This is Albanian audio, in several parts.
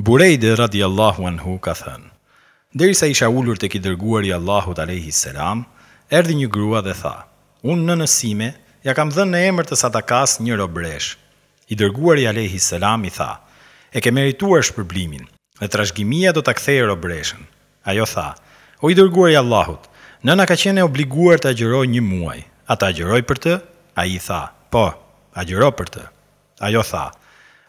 Burejde radijallahu anhu ka thënë, Derisa isha ulur tek i Dërguari i Allahut alejhi selam, erdhi një grua dhe tha, Unë nënës sime ia kam dhënë në emër të sadakasë një robëreshë. I Dërguari alejhi selam i tha, E ke merituar shpërblimin, dhe trashëgimia do ta kthejë robëreshën. Ajo tha, O i Dërguari i Allahut, nëna ka qenë e obliguar të agjërojë një muaj, a të agjëroj për të? Ai i tha, Po, agjëro për të. Ajo tha,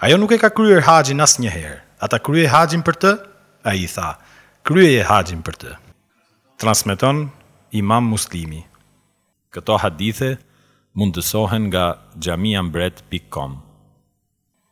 Ajo nuk e ka kryer haxhin asnjëherë. A ta kryej haxhin për të? Ai i tha, Kryeje haxhin për të. Transmeton Imam Muslimi. Këto hadithe mundësohen nga xhamiambret pik kom.